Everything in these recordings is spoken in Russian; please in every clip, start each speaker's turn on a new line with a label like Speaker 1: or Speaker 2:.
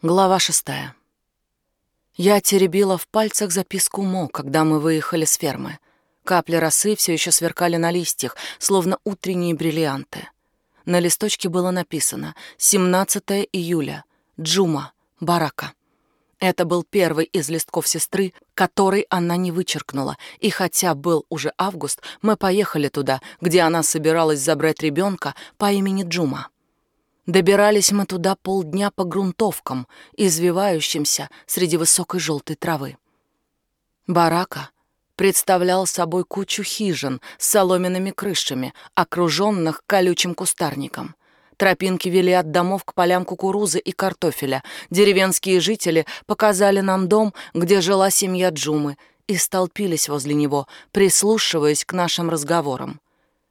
Speaker 1: Глава шестая. Я теребила в пальцах записку Мо, когда мы выехали с фермы. Капли росы все еще сверкали на листьях, словно утренние бриллианты. На листочке было написано «17 июля. Джума. Барака». Это был первый из листков сестры, который она не вычеркнула, и хотя был уже август, мы поехали туда, где она собиралась забрать ребенка по имени Джума. Добирались мы туда полдня по грунтовкам, извивающимся среди высокой желтой травы. Барака представлял собой кучу хижин с соломенными крышами, окруженных колючим кустарником. Тропинки вели от домов к полям кукурузы и картофеля. Деревенские жители показали нам дом, где жила семья Джумы, и столпились возле него, прислушиваясь к нашим разговорам.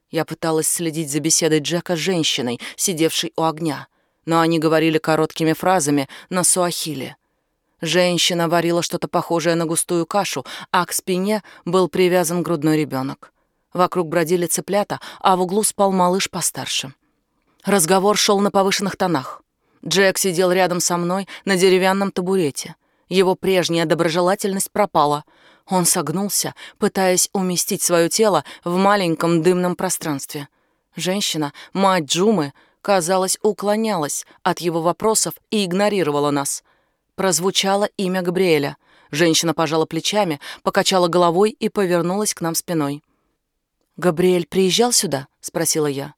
Speaker 1: Я пыталась следить за беседой Джека с женщиной, сидевшей у огня, но они говорили короткими фразами на суахиле. Женщина варила что-то похожее на густую кашу, а к спине был привязан грудной ребенок. Вокруг бродили цыплята, а в углу спал малыш постарше. Разговор шел на повышенных тонах. Джек сидел рядом со мной на деревянном табурете. Его прежняя доброжелательность пропала — он согнулся, пытаясь уместить свое тело в маленьком дымном пространстве. Женщина, мать Джумы, казалось, уклонялась от его вопросов и игнорировала нас. Прозвучало имя Габриэля. Женщина пожала плечами, покачала головой и повернулась к нам спиной. «Габриэль приезжал сюда?» — спросила я.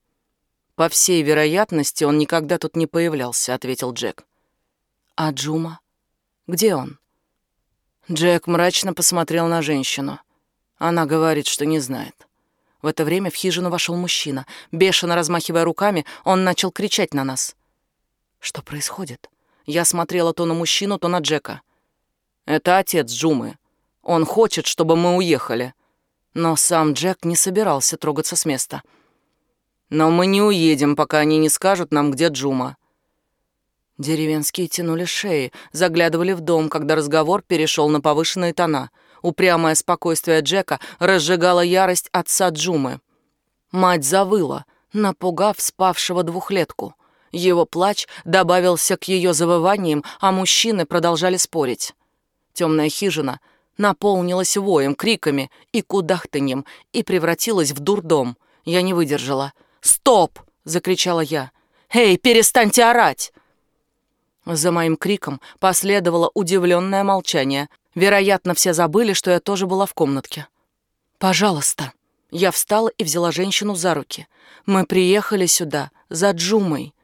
Speaker 1: «По всей вероятности, он никогда тут не появлялся», — ответил Джек. «А Джума? Где он?» Джек мрачно посмотрел на женщину. Она говорит, что не знает. В это время в хижину вошел мужчина. Бешено размахивая руками, он начал кричать на нас. Что происходит? Я смотрела то на мужчину, то на Джека. Это отец Джумы. Он хочет, чтобы мы уехали. Но сам Джек не собирался трогаться с места. Но мы не уедем, пока они не скажут нам, где Джума. Деревенские тянули шеи, заглядывали в дом, когда разговор перешел на повышенные тона. Упрямое спокойствие Джека разжигало ярость отца Джумы. Мать завыла, напугав спавшего двухлетку. Его плач добавился к ее завываниям, а мужчины продолжали спорить. Темная хижина наполнилась воем, криками и кудахтаньем и превратилась в дурдом. Я не выдержала. «Стоп!» — закричала я. «Эй, перестаньте орать!» За моим криком последовало удивленное молчание. Вероятно, все забыли, что я тоже была в комнатке. «Пожалуйста». Я встала и взяла женщину за руки. «Мы приехали сюда, за Джумой.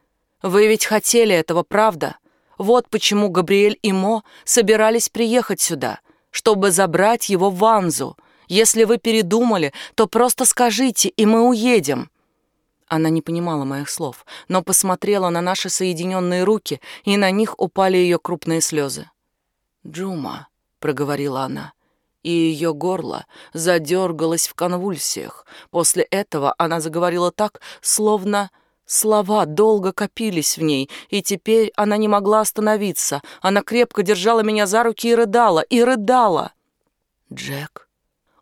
Speaker 1: Вы ведь хотели этого, правда? Вот почему Габриэль и Мо собирались приехать сюда, чтобы забрать его в Ванзу. Если вы передумали, то просто скажите, и мы уедем». Она не понимала моих слов, но посмотрела на наши соединенные руки, и на них упали ее крупные слезы. «Джума», — проговорила она, и ее горло задергалось в конвульсиях. После этого она заговорила так, словно слова долго копились в ней, и теперь она не могла остановиться. Она крепко держала меня за руки и рыдала, и рыдала. «Джек».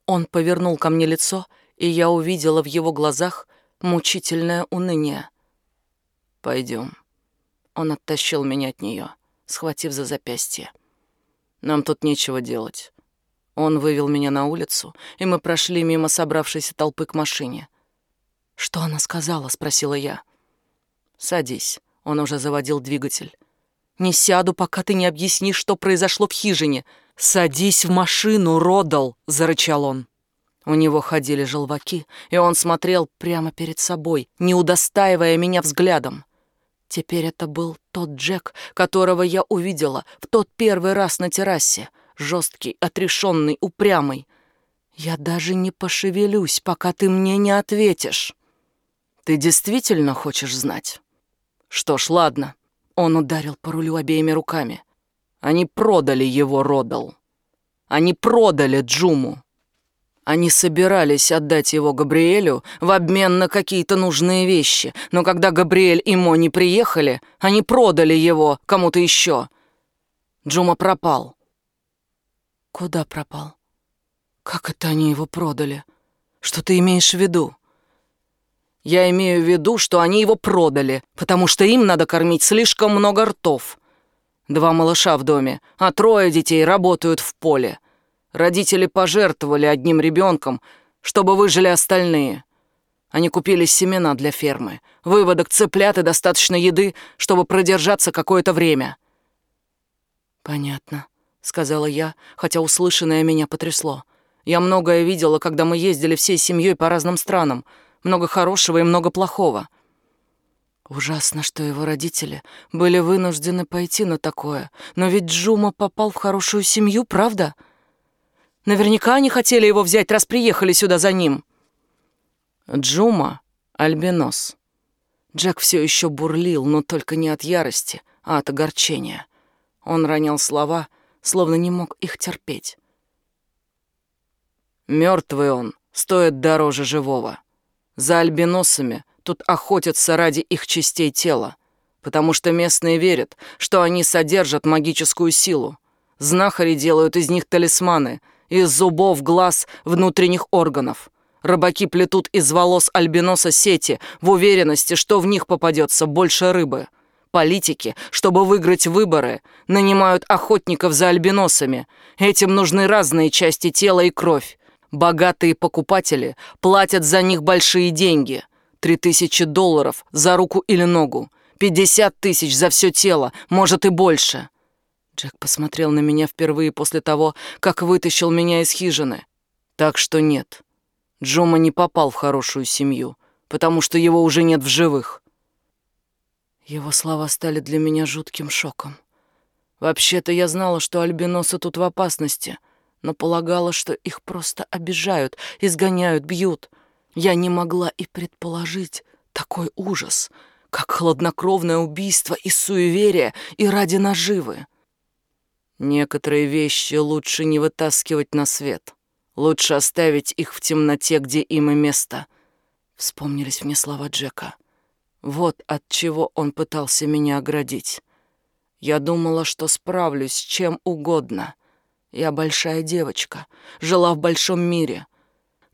Speaker 1: Он повернул ко мне лицо, и я увидела в его глазах мучительное уныние. Пойдем. Он оттащил меня от нее, схватив за запястье. Нам тут нечего делать. Он вывел меня на улицу, и мы прошли мимо собравшейся толпы к машине. «Что она сказала?» — спросила я. «Садись». Он уже заводил двигатель. «Не сяду, пока ты не объяснишь, что произошло в хижине. Садись в машину, Родал!» — зарычал он. У него ходили желваки, и он смотрел прямо перед собой, не удостаивая меня взглядом. Теперь это был тот Джек, которого я увидела в тот первый раз на террасе, жесткий, отрешенный, упрямый. Я даже не пошевелюсь, пока ты мне не ответишь. Ты действительно хочешь знать? Что ж, ладно. Он ударил по рулю обеими руками. Они продали его, Родал. Они продали Джуму. Они собирались отдать его Габриэлю в обмен на какие-то нужные вещи, но когда Габриэль и Мо не приехали, они продали его кому-то еще. Джума пропал. Куда пропал? Как это они его продали? Что ты имеешь в виду? Я имею в виду, что они его продали, потому что им надо кормить слишком много ртов. Два малыша в доме, а трое детей работают в поле. Родители пожертвовали одним ребенком, чтобы выжили остальные. Они купили семена для фермы, выводок цыплят и достаточно еды, чтобы продержаться какое-то время.
Speaker 2: «Понятно», — сказала я, хотя услышанное меня потрясло. Я многое видела, когда мы ездили всей семьей по разным странам. Много хорошего и много плохого. Ужасно, что его родители были вынуждены пойти на такое. Но ведь Джума попал в хорошую семью, правда? Наверняка они хотели его взять, раз приехали сюда за ним.
Speaker 1: Джума — альбинос.
Speaker 2: Джек все еще бурлил, но только не от ярости, а от огорчения. Он ронял слова, словно не мог их терпеть.
Speaker 1: Мертвый он стоит дороже живого. За альбиносами тут охотятся ради их частей тела, потому что местные верят, что они содержат магическую силу. Знахари делают из них талисманы, из зубов, глаз, внутренних органов. Рыбаки плетут из волос альбиноса сети в уверенности, что в них попадется больше рыбы. Политики, чтобы выиграть выборы, нанимают охотников за альбиносами. Этим нужны разные части тела и кровь. Богатые покупатели платят за них большие деньги. Три тысячи долларов за руку или ногу. Пятьдесят тысяч за все тело, может и больше.
Speaker 2: Джек посмотрел на меня впервые после того, как вытащил меня из хижины.
Speaker 1: Так что нет, Джома не попал в хорошую семью, потому что его уже нет в живых.
Speaker 2: Его слова стали для меня жутким шоком. Вообще-то я знала, что альбиносы тут в опасности — но полагала, что их просто обижают, изгоняют, бьют. Я не могла и предположить такой ужас, как хладнокровное убийство из суеверия и ради наживы.
Speaker 1: Некоторые вещи лучше не вытаскивать на свет. Лучше оставить их в темноте, где им и место.
Speaker 2: Вспомнились мне слова Джека. Вот от чего он пытался меня оградить. Я думала, что справлюсь с чем угодно — я большая девочка, жила в большом мире.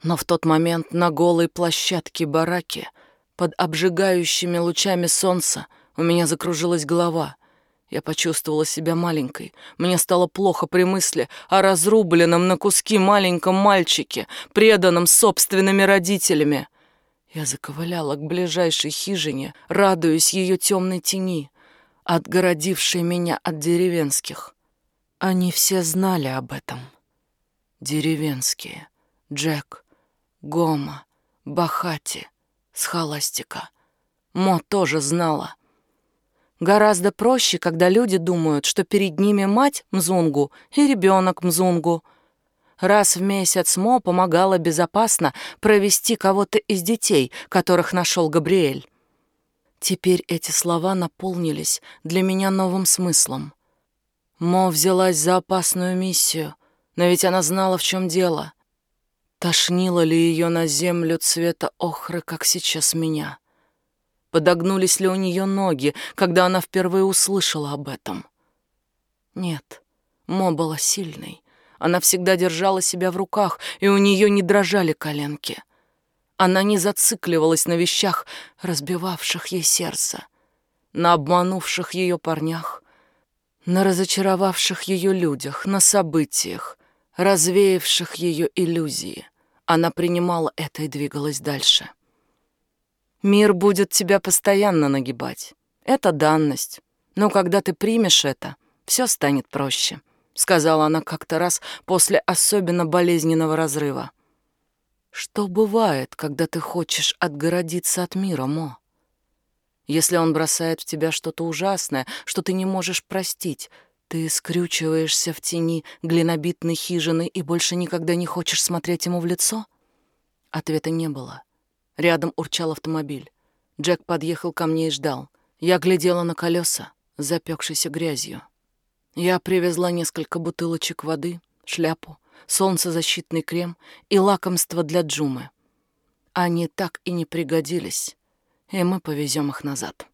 Speaker 2: Но в тот момент на голой площадке бараки, под обжигающими лучами солнца, у меня закружилась голова. Я почувствовала себя маленькой. Мне стало плохо при мысли о разрубленном на куски маленьком мальчике, преданном собственными родителями. Я заковыляла к ближайшей хижине, радуясь ее темной тени, отгородившей меня от деревенских. Они все знали об этом. Деревенские. Джек, Гома, Бахати, Схоластика. Мо тоже знала. Гораздо проще, когда люди думают, что перед ними мать Мзунгу и ребенок Мзунгу. Раз в месяц Мо помогала безопасно провести кого-то из детей, которых нашел Габриэль. Теперь эти слова наполнились для меня новым смыслом. Мо взялась за опасную миссию, но ведь она знала, в чем дело. Тошнило ли ее на землю цвета охры, как сейчас меня? Подогнулись ли у нее ноги, когда она впервые услышала об этом? Нет, Мо была сильной. Она всегда держала себя в руках, и у нее не дрожали коленки. Она не зацикливалась на вещах, разбивавших ей сердце, на обманувших ее парнях, на разочаровавших ее людях, на событиях, развеявших ее иллюзии. Она принимала это и двигалась дальше. Мир будет тебя постоянно нагибать. Это данность. Но когда ты примешь это, все станет проще, сказала она как-то раз после особенно болезненного разрыва. Что бывает, когда ты хочешь отгородиться от мира, Мо? Если он бросает в тебя что-то ужасное, что ты не можешь простить, ты скрючиваешься в тени глинобитной хижины и больше никогда не хочешь смотреть ему в лицо? Ответа не было. Рядом урчал автомобиль. Джек подъехал ко мне и ждал. Я глядела на колеса, запекшейся грязью. Я привезла несколько бутылочек воды, шляпу, солнцезащитный крем и лакомство для Джумы. Они так и не пригодились и мы повезем их назад.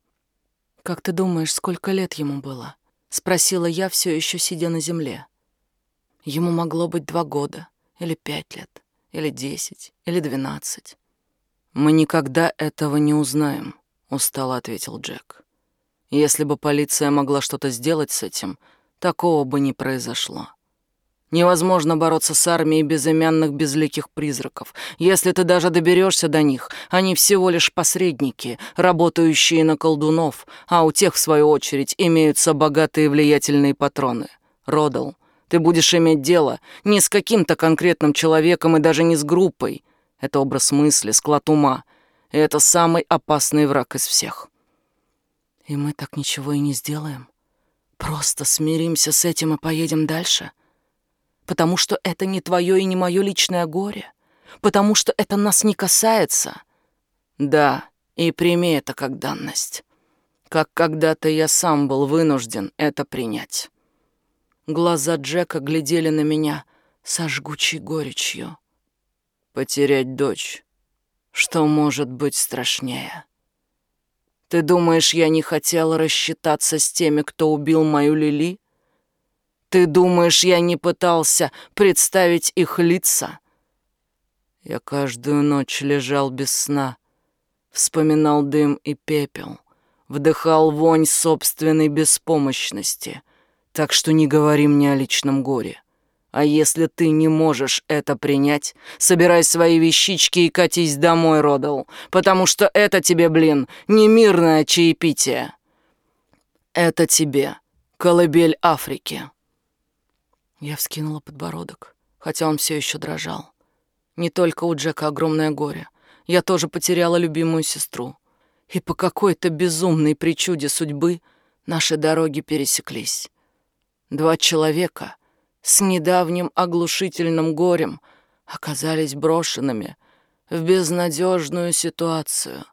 Speaker 2: «Как ты думаешь, сколько лет ему было?» — спросила я, все еще сидя на земле. Ему могло быть два года, или пять лет, или десять, или двенадцать.
Speaker 1: «Мы никогда этого не узнаем», — устало ответил Джек.
Speaker 2: Если бы полиция могла что-то сделать с этим, такого бы не произошло. Невозможно бороться с армией безымянных безликих призраков. Если ты даже доберешься до них, они всего лишь посредники, работающие на колдунов, а у тех, в свою очередь, имеются богатые влиятельные патроны. Родал, ты будешь иметь дело не с каким-то конкретным человеком и даже не с группой. Это образ мысли, склад ума. И это самый опасный враг из всех.
Speaker 1: И мы так ничего и не сделаем. Просто смиримся с этим и поедем дальше — потому что это не твое и не мое личное горе, потому что это нас не касается.
Speaker 2: Да, и прими это как данность. Как когда-то я сам был вынужден это принять.
Speaker 1: Глаза Джека глядели на меня со жгучей горечью.
Speaker 2: Потерять дочь. Что может быть страшнее? Ты думаешь, я не хотел рассчитаться с теми, кто убил мою Лили? Ты думаешь, я не пытался представить их лица? Я каждую ночь лежал без сна, вспоминал дым и пепел, вдыхал вонь собственной беспомощности. Так что не говори мне о личном горе. А если ты не можешь это принять, собирай свои вещички и катись домой, Родал, потому что это тебе, блин, не мирное чаепитие. Это тебе колыбель Африки.
Speaker 1: Я вскинула подбородок, хотя он все еще дрожал. Не только у Джека огромное горе. Я тоже потеряла любимую сестру. И по какой-то безумной причуде судьбы наши дороги пересеклись. Два человека с недавним оглушительным горем оказались брошенными в безнадежную ситуацию.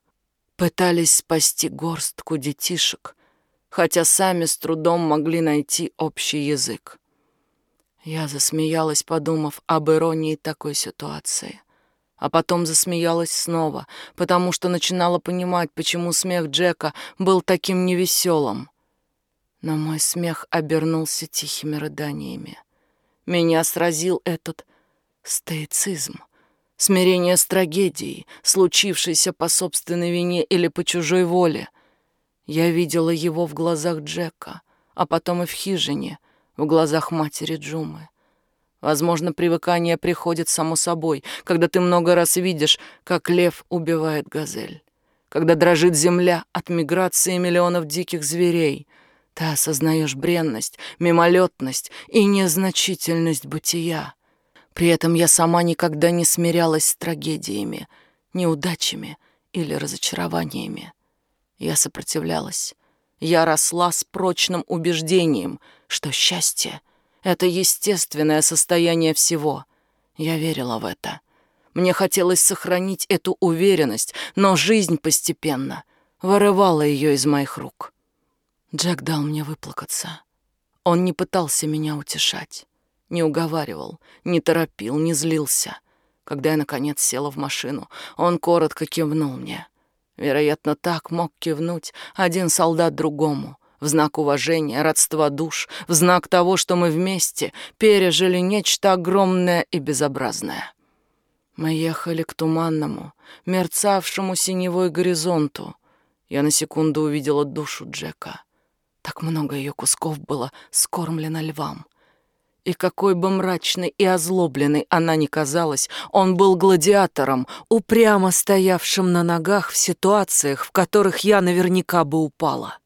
Speaker 1: Пытались спасти горстку детишек, хотя сами с трудом могли найти общий язык. Я засмеялась, подумав об иронии такой ситуации. А потом засмеялась снова, потому что начинала понимать, почему смех Джека был таким невеселым. Но мой смех обернулся тихими рыданиями. Меня сразил этот стоицизм, смирение с трагедией, случившейся по собственной вине или по чужой воле. Я видела его в глазах Джека, а потом и в хижине, в глазах матери Джумы. Возможно, привыкание приходит само собой, когда ты много раз видишь, как лев убивает газель. Когда дрожит земля от миграции миллионов диких зверей, ты осознаешь бренность, мимолетность и незначительность бытия. При этом я сама никогда не смирялась с трагедиями, неудачами или разочарованиями. Я сопротивлялась, я росла с прочным убеждением, что счастье — это естественное состояние всего. Я верила в это. Мне хотелось сохранить эту уверенность, но жизнь постепенно вырывала ее из моих рук. Джек дал мне выплакаться. Он не пытался меня утешать, не уговаривал, не торопил, не злился. Когда я, наконец, села в машину, он коротко кивнул мне — Вероятно, так мог кивнуть один солдат другому, в знак уважения, родства душ, в знак того, что мы вместе пережили нечто огромное и безобразное. Мы ехали к туманному, мерцавшему синевой горизонту. Я на секунду увидела душу Джека. Так много ее кусков было скормлено львам. И какой бы мрачной и озлобленной она ни казалась, он был гладиатором, упрямо стоявшим на ногах в ситуациях, в которых я наверняка бы упала.